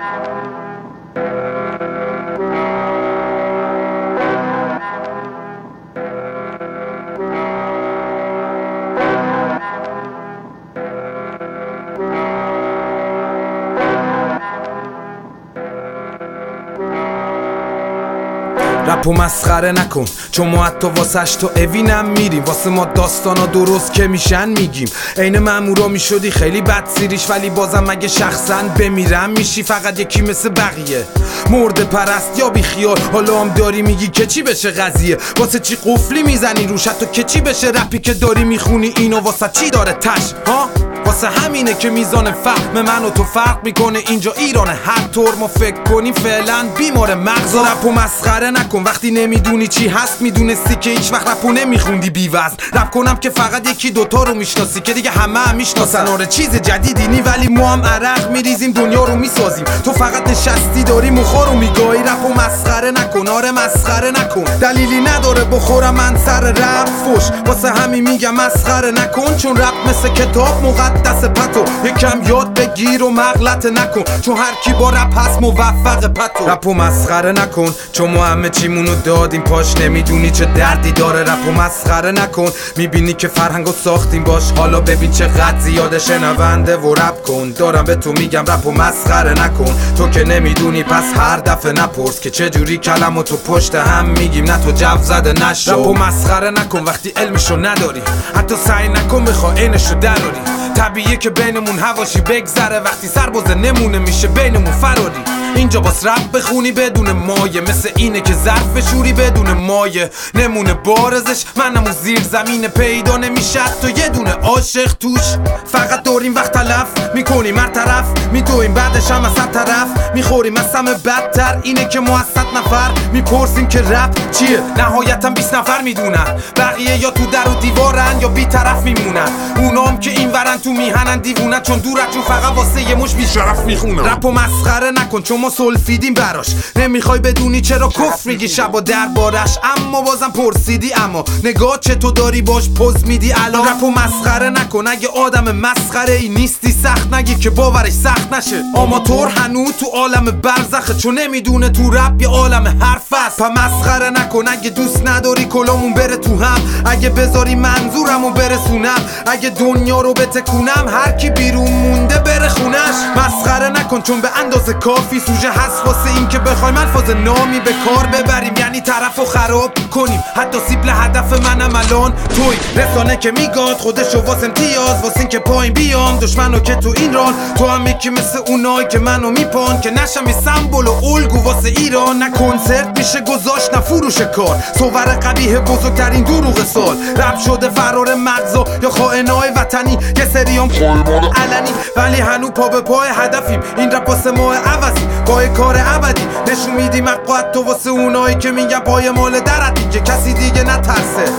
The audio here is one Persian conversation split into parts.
Thank you. رپ و مسخره نکن. چون ما حتی واسش تو اوینم میریم. واسه ما داستانا درست که میشن میگیم. عین مامورا می‌شدی خیلی بد سیریش ولی بازم مگه شخصا بمیرم میشی فقط یکی مثل بقیه. مرد پرست یا بی خیال حالا هم داری میگی که چی بشه قضیه؟ واسه چی قفلی می‌زنی روش؟ تو که چی بشه رپی که داری می‌خونی؟ اینو واسه چی داره تش؟ ها؟ واسه همینه که میزان فهم من و تو فرق می‌کنه. اینجا ایرانه هر طور ما فکر کنیم فعلا بیمار مغز. رپ و مسخره نکن. وقتی نمی‌دونی چی هست می‌دونستی که هیچ وقت رپو نمیخوندی بیوزن. رپ کنم که فقط یکی دوتا رو می‌شناسی که دیگه همه هم می‌شناسن. آره چیز جدیدی نی ولی ما هم عرق میریزیم دنیا رو می‌سازیم. تو فقط نشستی داری مخور رو میگاهی رپ و مسخره نکن. آره مسخره نکن. دلیلی نداره بخورم من سر رپ. فش واسه همین میگم مسخره نکن. چون رپ مثل کتاب مقدس. پتو. یکم یاد بگیر و مغلط نکن. چون هر کی با رپ هست موفق پتو. رپ و مسخره نکن. چون ما همه چیمونو دادیم پاش نمی‌دونی چه دردی داره. رپ و مسخره نکن. می‌بینی که فرهنگو ساختیم باش. حالا ببین چقدر زیاده. شنونده و رپ کن. دارم به تو میگم رپ و مسخره نکن. تو که نمی‌دونی پس هر دفعه نپرس که چه جوری کلم تو پشت هم میگیم. نه تو جو زده نشو رپ و مسخره نکن. وقتی علمشو نداری حتی سعی نکن بخوا عینشو دراری. طبیعیه که بینمون هواشی بگذره. وقتی سربازه نمونه میشه بینمون فراری. اینجا باس رپ بخونی بدون مایه. مثل اینه که ظرف شوری بدون مایه. نمونه بارزش منم و زیر زمین پیدا نمیشه تو یه دونه عاشق توش. فقط داریم وقت تلف می‌کنیم هر طرف. میدویم بعدش هم از طرف. می‌خوریم از همه بدتر. اینه که ما از صد نفر می‌پرسیم که رپ چیه. نهایتا 20 نفر می‌دونن. بقیه یا تو در و دیوارن یا بی طرف میمونن. اونام که این ورن تو میهنن دیوونن. چون دورتون فقط واسه یه مش بیشرف می‌خونن رپ و مسخره نکن. چون ما سلفیدیم براش. نمی‌خوای بدونی چرا کف میگی شب و دربارش. اما بازم پرسیدی اما. نگاه چه تو داری باش پوز میدی. الان رپ و مسخره نکن. اگه آدم مسخره ای نیستی سخت نگی که باورش سخت نشه. آماتور هنو تو عالم برزخه. چون نمی‌دونه تو رپ یه عالم حرف است. پا مسخره نکن. اگه دوست نداری کلامون بره تو هم. اگه بذاری منظورمو برسونم. اگه دنیا رو بتکونم هر کی بیرون مونده بره خونش. مسخره نکن چون به اندازه کافی هست واسه این که بخوایم الفاظ نامی به کار ببریم یعنی طرف و خراب کنیم. حتی سیبل هدف منم الان توی. رسانه که میگاد خودشو واسه امتیاز واسه این که پایین بیام. دشمنو که تو این ران تو هم یکی مثل اونای که منو میپان. که نشم یه سمبل و الگو واسه ایران. نه کنسرت میشه گذاشت نه فروش کار. صور قبیه بزرگترین دروغ سال. رب شده فرار مغزا یا خائنای وطنی. یه سریام علنی. ولی هنو پا به پای هدفیم. این رپ واسه ما عوضی. پای کار ابدی. نشون میدیم تو واسه اونایی که میگن پای مال درت دیگه کسی دیگه نترسه.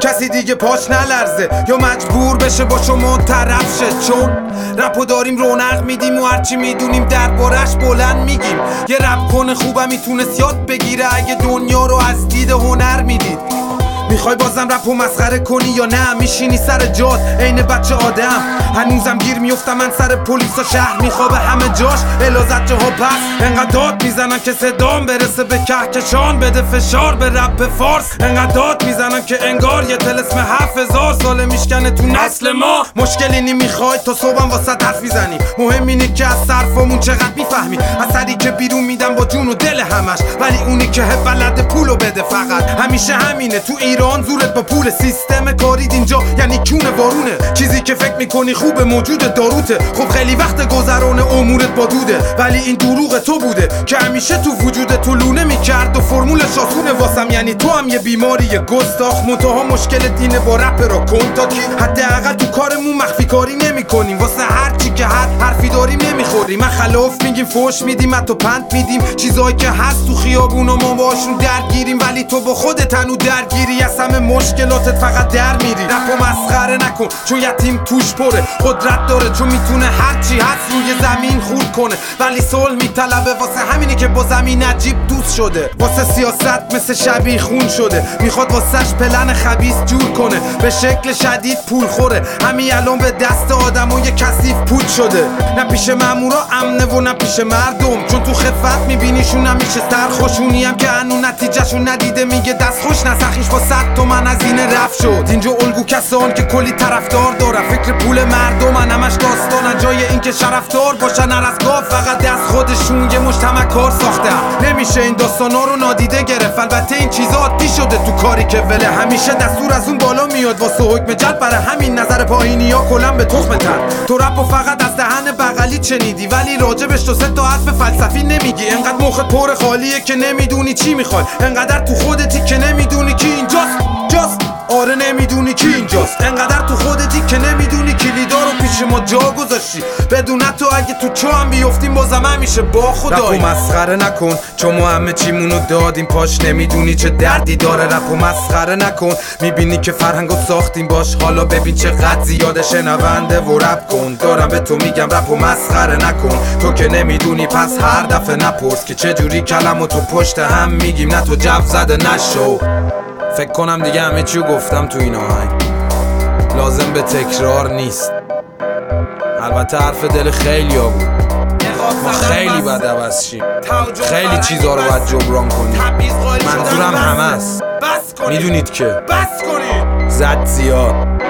کسی دیگه پاش نلرزه. یا مجبور بشه با شما طرف شه. چون رپو داریم رونق میدیم و هرچی می‌دونیم دربارش بلند میگیم. یه رپ کنه خوبم می‌تونست یاد بگیره. اگه دنیا رو از دید هنر می‌دید. می‌خوای بازم رپ و مسخره کنی یا نه؟ میشینی سر جات عین بچه آدم. هنوزم گیر میفتم من سر پلیس و شهر میخوابه همه جاش. الازت ها پس. انقدر داد می‌زنم که صدام برسه به کهکشان. بده فشار به رپ فارس. انقدر داد می‌زنم که انگار یه تلسم هفت هزار ساله میشکنه تو نسل ما. مشکلی نمی‌خوای تا صبحم واسه حرف می‌زنی. مهم اینه که از صرفمون چقدر می‌فهمی. اثری که بیرون میدم با جون و دل همش. ولی اونی که ولد پولو بده فقط. همیشه همینه تو ایران زورت با پول سیستم کارید اینجا یعنی کونه بارونه چیزی که فکر می‌کنی خوب موجود داروته. خب خیلی وقت گذران امورت با دوده ولی این دروغ تو بوده که همیشه تو وجود تو لونه می‌کرد و فرمول شاسونه واسم. یعنی تو هم یه بیماری گستاخ. منتها مشکل دینه با رپ را کن تا کی؟ حداقل تو کارمون مخفی کاری نمی‌کنیم. واسه هر حرفی داریم نمی‌خوریم. من خلاف میگیم فوش میدیم حتی پند میدیم. چیزایی که هست تو خیابون و ما باشون درگیریم. ولی تو با خودت هنو درگیری. از همه مشکلاتت فقط در میری. و مسخره نکن چون یتیم توش پره. قدرت داره چون می‌تونه هرچی هست روی زمین خورد کنه. ولی صلح میطلبه واسه همینی که با زمین عجیب دوست شده. واسه سیاست مثل شبیه خون شده. می‌خواد واسهش پلن خبیس جور کنه. به شکل شدید پول خوره. همین الان به دست آدم و یه کثیف پول شده. نه پیش مامورا امنه و نه پیش مردم چون تو میبینیشون همیشه سرخوشونی هم که انو نتیجهشون ندیده. میگه دست خوش نسخیش با صد تومن از این رفت شد. اینجا الگو کسان که کلی طرفدار داره فکر پول مردم همش داستانن جای اینکه شرفتار باشن هر از گاف فقط دست خودشون یه مجتمع کار ساخته نمیشه این داستانا رو نادیده گرفت. البته این چیزا عادی شده تو کاری که وله. همیشه دستور از اون بالا میاد. واسه حکم جلب برای همین نظر پایینی ها کلا به تخم تر تو رپ و فقط از دهن بغلی چنیدی. ولی راجبش تو سه تا حرف فلسفی نمیگی. انقدر مخت پر خالیه که نمی‌دونی چی می‌خوای. انقدر تو خودتی که نمی‌دونی کی اینجاست. جاست. آره نمی‌دونی کی اینجاست. انقدر تو خودتی که نمی‌دونی پیش ما جا گذاشتی. بدون تو اگه تو چو هم بیفتیم بازم همیشه با خدایی. رپ مسخره نکن. چون ما همه چیمونو دادیم پاش نمی‌دونی چه دردی داره. رپ و مسخره نکن. می‌بینی که فرهنگو ساختیم باش. حالا ببین چقدر زیاده. شنونده و رپ کن. دارم به تو میگم رپ و مسخره نکن. تو که نمی‌دونی پس هر دفعه نپرس که چه جوری و تو پشت هم میگیم. نه تو جو زده نشو فکر کنم دیگه همه چیو گفتم تو این آهنگ. لازم به تکرار نیست. البته حرف دل خیلی ها بود. ما خیلی بد عوض شیم خیلی چیزها رو باید جبران کنیم. منظورم همه است. می‌دونید که زد زیاد.